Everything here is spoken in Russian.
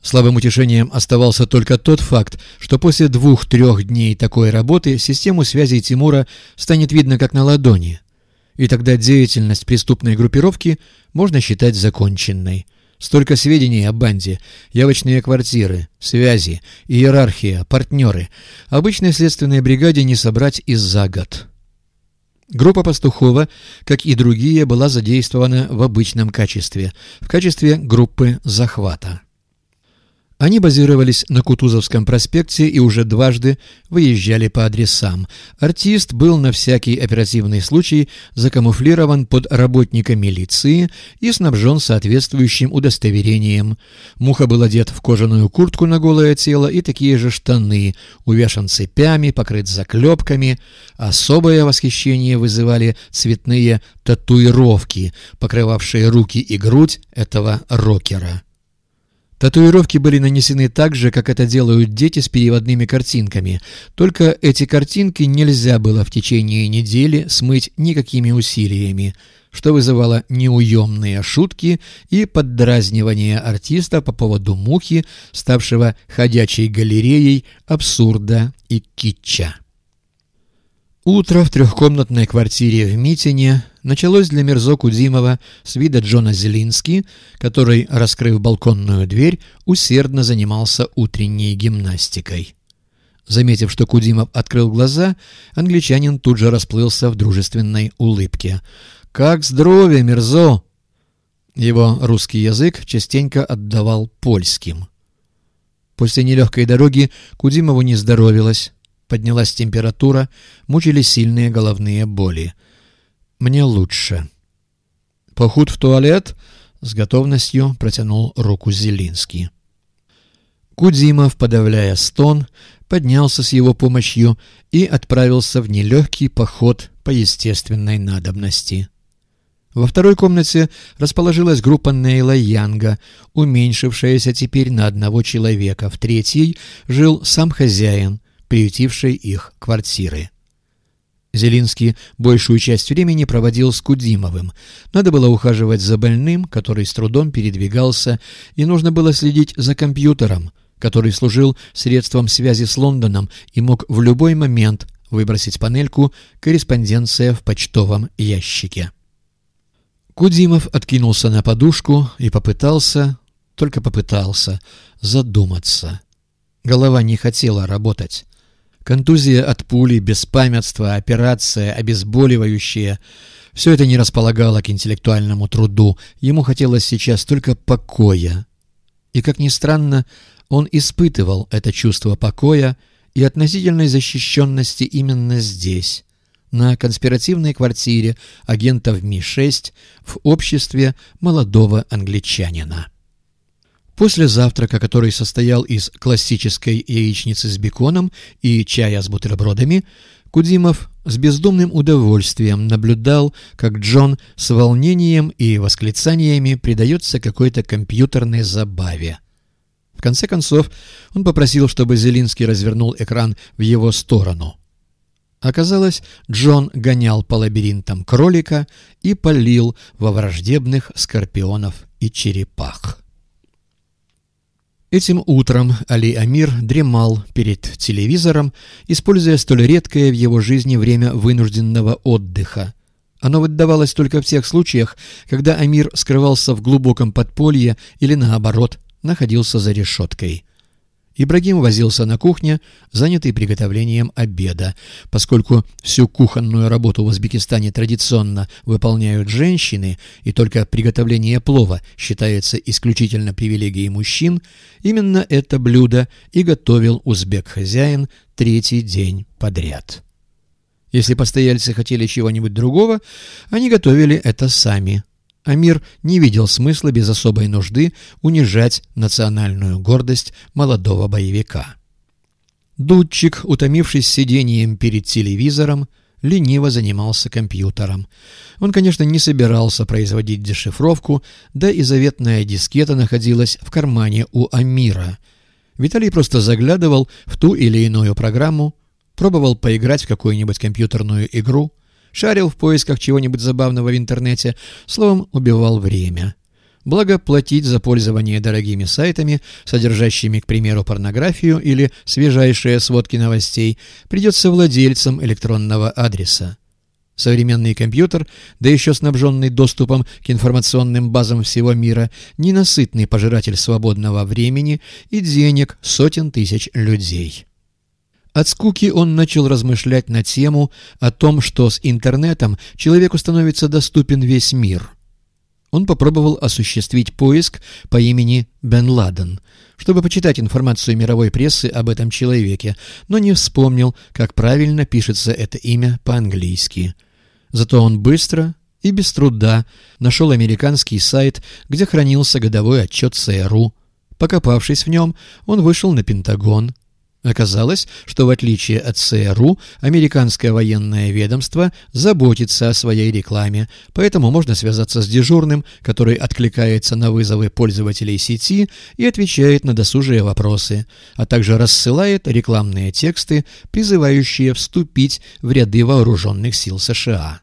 Слабым утешением оставался только тот факт, что после двух-трех дней такой работы систему связи Тимура станет видно как на ладони. И тогда деятельность преступной группировки можно считать законченной. Столько сведений о банде, явочные квартиры, связи, иерархия, партнеры. Обычной следственной бригаде не собрать и за год. Группа Пастухова, как и другие, была задействована в обычном качестве, в качестве группы захвата. Они базировались на Кутузовском проспекте и уже дважды выезжали по адресам. Артист был на всякий оперативный случай закамуфлирован под работника милиции и снабжен соответствующим удостоверением. Муха был одет в кожаную куртку на голое тело и такие же штаны, увешан цепями, покрыт заклепками. Особое восхищение вызывали цветные татуировки, покрывавшие руки и грудь этого рокера. Татуировки были нанесены так же, как это делают дети с переводными картинками, только эти картинки нельзя было в течение недели смыть никакими усилиями, что вызывало неуемные шутки и поддразнивание артиста по поводу мухи, ставшего ходячей галереей абсурда и китча. Утро в трехкомнатной квартире в Митине началось для Мирзо Кудимова с вида Джона Зелински, который, раскрыв балконную дверь, усердно занимался утренней гимнастикой. Заметив, что Кудимов открыл глаза, англичанин тут же расплылся в дружественной улыбке. «Как здоровье, Мирзо!» Его русский язык частенько отдавал польским. После нелегкой дороги Кудимову не здоровилось. Поднялась температура, мучились сильные головные боли. «Мне лучше». «Поход в туалет?» — с готовностью протянул руку Зелинский. Кудимов, подавляя стон, поднялся с его помощью и отправился в нелегкий поход по естественной надобности. Во второй комнате расположилась группа Нейла Янга, уменьшившаяся теперь на одного человека. В третьей жил сам хозяин, приютившей их квартиры. Зелинский большую часть времени проводил с Кудимовым. Надо было ухаживать за больным, который с трудом передвигался, и нужно было следить за компьютером, который служил средством связи с Лондоном и мог в любой момент выбросить панельку «Корреспонденция в почтовом ящике». Кудимов откинулся на подушку и попытался, только попытался, задуматься. Голова не хотела работать. Контузия от пули, беспамятство, операция, обезболивающее — все это не располагало к интеллектуальному труду. Ему хотелось сейчас только покоя. И, как ни странно, он испытывал это чувство покоя и относительной защищенности именно здесь, на конспиративной квартире агентов Ми-6 в обществе молодого англичанина. После завтрака, который состоял из классической яичницы с беконом и чая с бутербродами, Кудимов с бездумным удовольствием наблюдал, как Джон с волнением и восклицаниями предается какой-то компьютерной забаве. В конце концов, он попросил, чтобы Зелинский развернул экран в его сторону. Оказалось, Джон гонял по лабиринтам кролика и полил во враждебных скорпионов и черепах. Этим утром Али Амир дремал перед телевизором, используя столь редкое в его жизни время вынужденного отдыха. Оно выдавалось только в тех случаях, когда Амир скрывался в глубоком подполье или, наоборот, находился за решеткой. Ибрагим возился на кухне, занятый приготовлением обеда. Поскольку всю кухонную работу в Узбекистане традиционно выполняют женщины, и только приготовление плова считается исключительно привилегией мужчин, именно это блюдо и готовил узбек-хозяин третий день подряд. Если постояльцы хотели чего-нибудь другого, они готовили это сами. Амир не видел смысла без особой нужды унижать национальную гордость молодого боевика. Дудчик, утомившись сидением перед телевизором, лениво занимался компьютером. Он, конечно, не собирался производить дешифровку, да и заветная дискета находилась в кармане у Амира. Виталий просто заглядывал в ту или иную программу, пробовал поиграть в какую-нибудь компьютерную игру, шарил в поисках чего-нибудь забавного в интернете, словом, убивал время. Благо, платить за пользование дорогими сайтами, содержащими, к примеру, порнографию или свежайшие сводки новостей, придется владельцам электронного адреса. Современный компьютер, да еще снабженный доступом к информационным базам всего мира, ненасытный пожиратель свободного времени и денег сотен тысяч людей. От скуки он начал размышлять на тему о том, что с интернетом человеку становится доступен весь мир – он попробовал осуществить поиск по имени Бен Ладен, чтобы почитать информацию мировой прессы об этом человеке, но не вспомнил, как правильно пишется это имя по-английски. Зато он быстро и без труда нашел американский сайт, где хранился годовой отчет ЦРУ. Покопавшись в нем, он вышел на Пентагон – Оказалось, что в отличие от ЦРУ, американское военное ведомство заботится о своей рекламе, поэтому можно связаться с дежурным, который откликается на вызовы пользователей сети и отвечает на досужие вопросы, а также рассылает рекламные тексты, призывающие вступить в ряды вооруженных сил США.